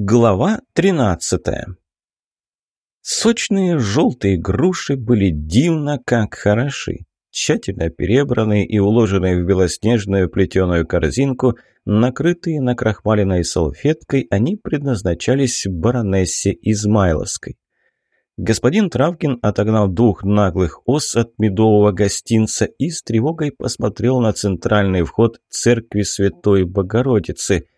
Глава 13 Сочные желтые груши были дивно как хороши. Тщательно перебранные и уложенные в белоснежную плетеную корзинку, накрытые накрахмаленной салфеткой, они предназначались баронессе Измайловской. Господин Травкин отогнал двух наглых ос от медового гостинца и с тревогой посмотрел на центральный вход церкви Святой Богородицы –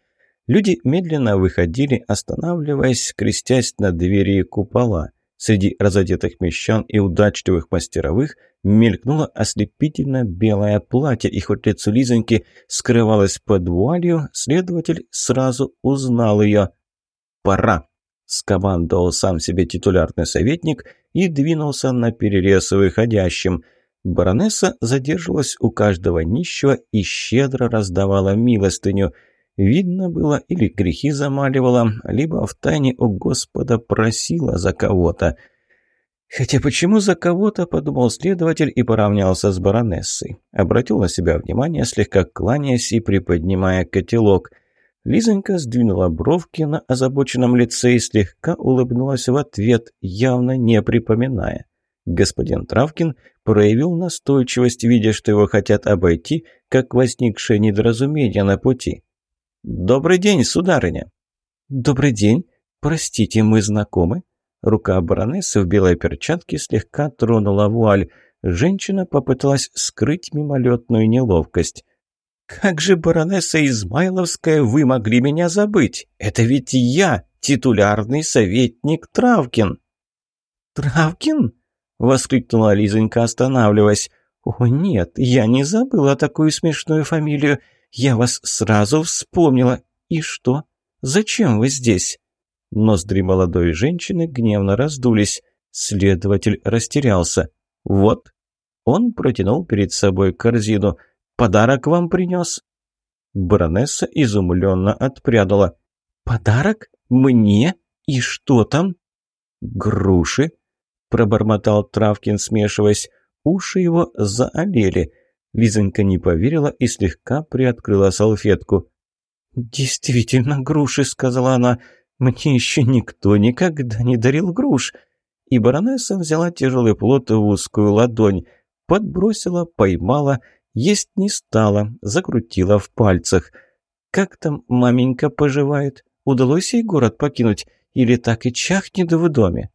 Люди медленно выходили, останавливаясь, крестясь на двери и купола. Среди разодетых мещан и удачливых мастеровых мелькнуло ослепительно белое платье, и хоть лицо Лизоньки скрывалось под вуалью, следователь сразу узнал ее. «Пора!» – скомандовал сам себе титулярный советник и двинулся на перерез выходящим. Баронесса задерживалась у каждого нищего и щедро раздавала милостыню – Видно было, или грехи замаливала, либо втайне у Господа просила за кого-то. Хотя почему за кого-то, подумал следователь и поравнялся с баронессой. Обратил на себя внимание, слегка кланяясь и приподнимая котелок. Лизонька сдвинула бровки на озабоченном лице и слегка улыбнулась в ответ, явно не припоминая. Господин Травкин проявил настойчивость, видя, что его хотят обойти, как возникшее недоразумение на пути. «Добрый день, сударыня!» «Добрый день. Простите, мы знакомы?» Рука баронессы в белой перчатке слегка тронула вуаль. Женщина попыталась скрыть мимолетную неловкость. «Как же, баронесса Измайловская, вы могли меня забыть? Это ведь я, титулярный советник Травкин!» «Травкин?» — воскликнула Лизонька, останавливаясь. «О, нет, я не забыла такую смешную фамилию. Я вас сразу вспомнила. И что? Зачем вы здесь?» Ноздри молодой женщины гневно раздулись. Следователь растерялся. «Вот». Он протянул перед собой корзину. «Подарок вам принес?» Баронесса изумленно отпрядала. «Подарок? Мне? И что там?» «Груши», — пробормотал Травкин, смешиваясь. Уши его заолели. Лизонька не поверила и слегка приоткрыла салфетку. «Действительно груши», — сказала она. «Мне еще никто никогда не дарил груш». И баронесса взяла тяжелый плод в узкую ладонь, подбросила, поймала, есть не стала, закрутила в пальцах. «Как там маменька поживает? Удалось ей город покинуть? Или так и чахнет в доме?»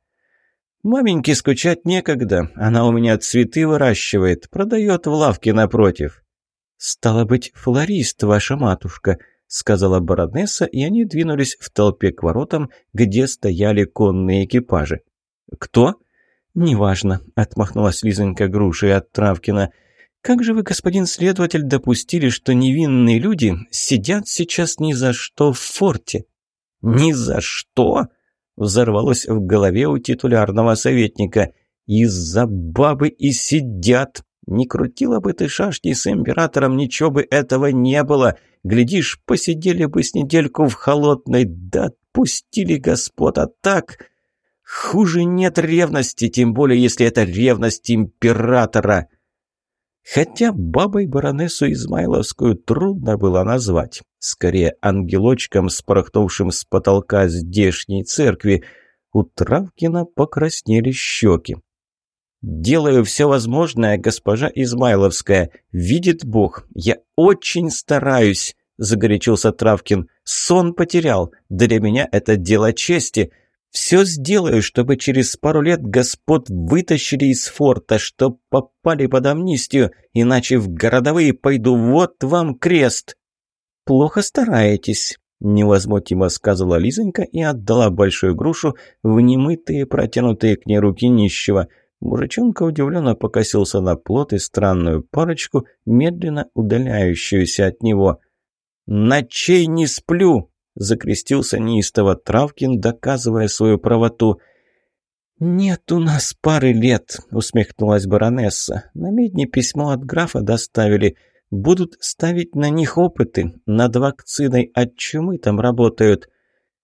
Маменьке скучать некогда, она у меня цветы выращивает, продает в лавке напротив. «Стало быть, флорист, ваша матушка», — сказала баронесса, и они двинулись в толпе к воротам, где стояли конные экипажи. «Кто?» «Неважно», — отмахнулась Лизонька грушей от Травкина. «Как же вы, господин следователь, допустили, что невинные люди сидят сейчас ни за что в форте?» «Ни за что?» Взорвалось в голове у титулярного советника. «Из-за бабы и сидят! Не крутила бы ты шашни с императором, ничего бы этого не было! Глядишь, посидели бы с недельку в холодной, да отпустили господ, а так...» Хуже нет ревности, тем более, если это ревность императора. Хотя бабой баронессу Измайловскую трудно было назвать. Скорее, ангелочком, спорхнувшим с потолка здешней церкви. У Травкина покраснели щеки. «Делаю все возможное, госпожа Измайловская. Видит Бог, я очень стараюсь», — загорячился Травкин. «Сон потерял. Для меня это дело чести». Все сделаю, чтобы через пару лет господ вытащили из форта, чтоб попали под амнистию, иначе в городовые пойду, вот вам крест!» «Плохо стараетесь», — невозмутимо сказала Лизонька и отдала большую грушу в немытые, протянутые к ней руки нищего. Мужичонка удивленно покосился на плот и странную парочку, медленно удаляющуюся от него. «Ночей не сплю!» Закрестился неистово Травкин, доказывая свою правоту. «Нет у нас пары лет», — усмехнулась баронесса. «На медне письмо от графа доставили. Будут ставить на них опыты. Над вакциной от чумы там работают».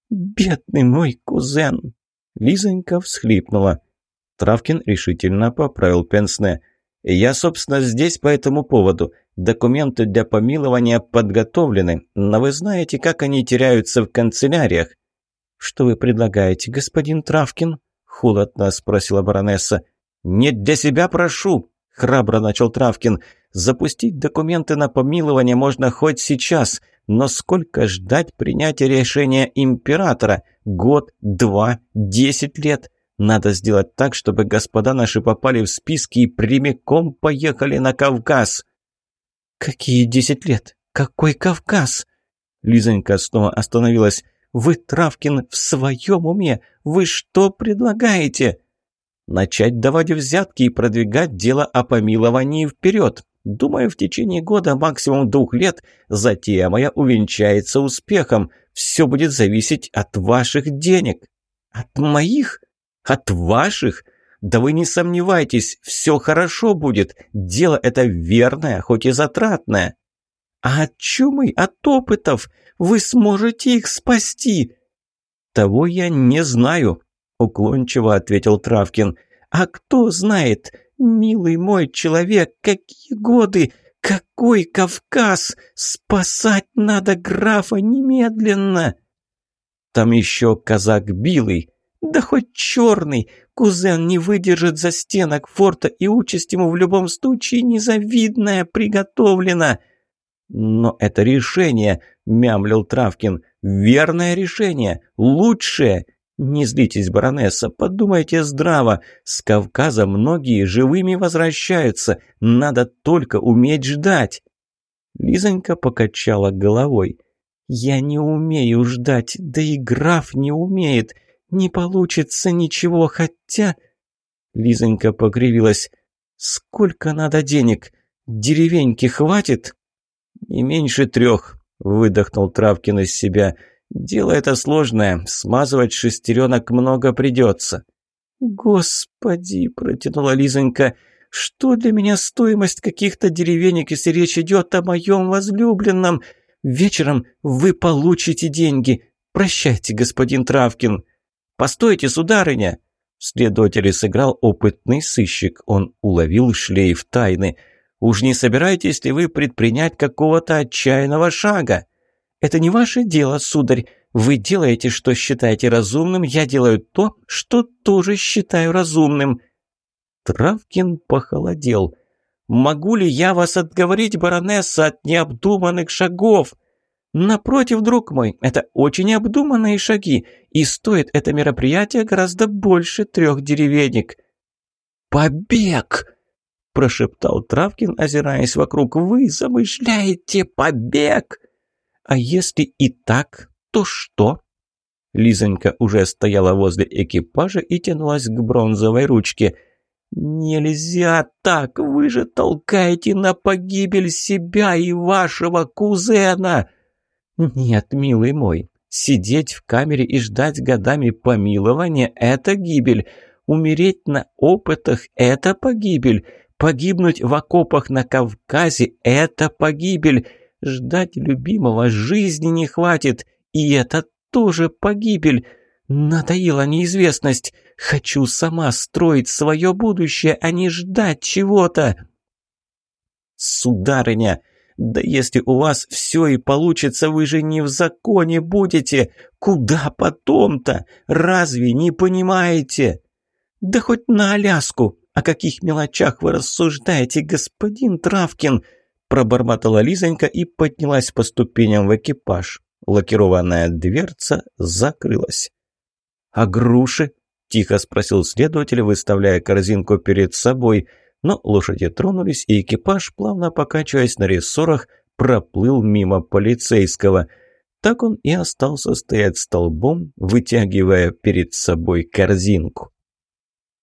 «Бедный мой кузен!» Лизонька всхлипнула. Травкин решительно поправил пенсне. «Я, собственно, здесь по этому поводу. Документы для помилования подготовлены, но вы знаете, как они теряются в канцеляриях». «Что вы предлагаете, господин Травкин?» – холодно спросила баронесса. «Не для себя прошу!» – храбро начал Травкин. «Запустить документы на помилование можно хоть сейчас, но сколько ждать принятия решения императора? Год, два, десять лет? Надо сделать так, чтобы господа наши попали в списки и прямиком поехали на Кавказ». «Какие десять лет? Какой Кавказ?» Лизонька снова остановилась. Вы, Травкин, в своем уме? Вы что предлагаете?» «Начать давать взятки и продвигать дело о помиловании вперед. Думаю, в течение года, максимум двух лет, затея моя увенчается успехом. Все будет зависеть от ваших денег». «От моих? От ваших?» «Да вы не сомневайтесь, все хорошо будет. Дело это верное, хоть и затратное». «А от чумы, от опытов? Вы сможете их спасти!» «Того я не знаю», — уклончиво ответил Травкин. «А кто знает, милый мой человек, какие годы, какой Кавказ! Спасать надо графа немедленно!» «Там еще казак Билый, да хоть черный, кузен не выдержит за стенок форта, и участь ему в любом случае незавидная приготовлена!» «Но это решение», – мямлил Травкин. «Верное решение! Лучшее! Не злитесь, баронесса, подумайте здраво. С Кавказа многие живыми возвращаются. Надо только уметь ждать». Лизонька покачала головой. «Я не умею ждать, да и граф не умеет. Не получится ничего, хотя...» Лизонька покривилась. «Сколько надо денег? Деревеньки хватит?» «Не меньше трех», – выдохнул Травкин из себя. «Дело это сложное, смазывать шестеренок много придется». «Господи!» – протянула Лизонька. «Что для меня стоимость каких-то деревенек, если речь идет о моем возлюбленном? Вечером вы получите деньги. Прощайте, господин Травкин». «Постойте, сударыня!» Следователь сыграл опытный сыщик. Он уловил шлейф тайны – Уж не собираетесь ли вы предпринять какого-то отчаянного шага? Это не ваше дело, сударь. Вы делаете, что считаете разумным, я делаю то, что тоже считаю разумным». Травкин похолодел. «Могу ли я вас отговорить, баронесса, от необдуманных шагов?» «Напротив, друг мой, это очень обдуманные шаги, и стоит это мероприятие гораздо больше трех деревенек». «Побег!» – прошептал Травкин, озираясь вокруг. «Вы замышляете побег!» «А если и так, то что?» Лизонька уже стояла возле экипажа и тянулась к бронзовой ручке. «Нельзя так! Вы же толкаете на погибель себя и вашего кузена!» «Нет, милый мой, сидеть в камере и ждать годами помилования – это гибель. Умереть на опытах – это погибель. Погибнуть в окопах на Кавказе – это погибель. Ждать любимого жизни не хватит, и это тоже погибель. Надоела неизвестность. Хочу сама строить свое будущее, а не ждать чего-то. Сударыня, да если у вас все и получится, вы же не в законе будете. Куда потом-то? Разве не понимаете? Да хоть на Аляску, о каких мелочах вы рассуждаете, господин Травкин?» Пробормотала Лизонька и поднялась по ступеням в экипаж. Лакированная дверца закрылась. «А груши?» – тихо спросил следователь, выставляя корзинку перед собой. Но лошади тронулись, и экипаж, плавно покачиваясь на рессорах, проплыл мимо полицейского. Так он и остался стоять столбом, вытягивая перед собой корзинку.